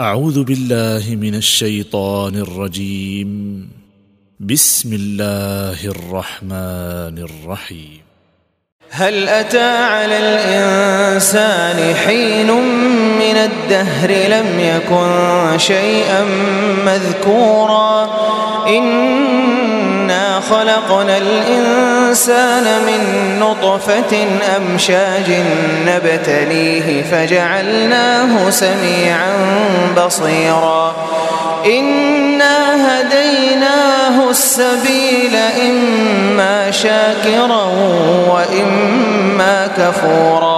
أعوذ بالله من الشيطان الرجيم. بسم الله الرحمن الرحيم. هل أتى على الإنسان حين من الدهر لم يكن شيئا مذكورا؟ إنا خلقنا الإنسان من نطفة أمشاج نبتليه فجعلناه سميعا بصيرا. إنا هديناه السبيل إما شاكرا وإما كفورا.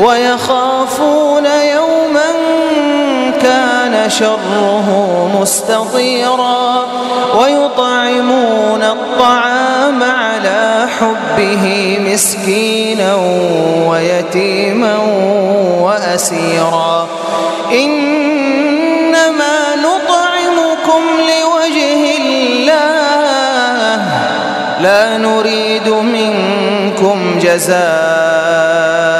ويخافون يوما كان شره مستطيرا ويطعمون الطعام على حبه مسكينا ويتيما وأسيرا. إنما نطعمكم لوجه الله. لا نريد منكم جزاء.